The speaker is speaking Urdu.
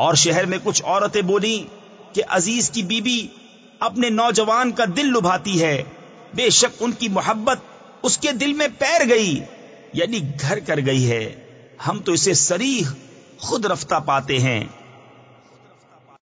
اور شہر میں کچھ عورتیں بولی کہ عزیز کی بیوی بی اپنے نوجوان کا دل لبھاتی ہے۔ بے شک ان کی محبت اس کے دل میں پیر گئی یعنی گھر کر گئی ہے۔ ہم تو اسے سریح خود رفتہ پاتے ہیں۔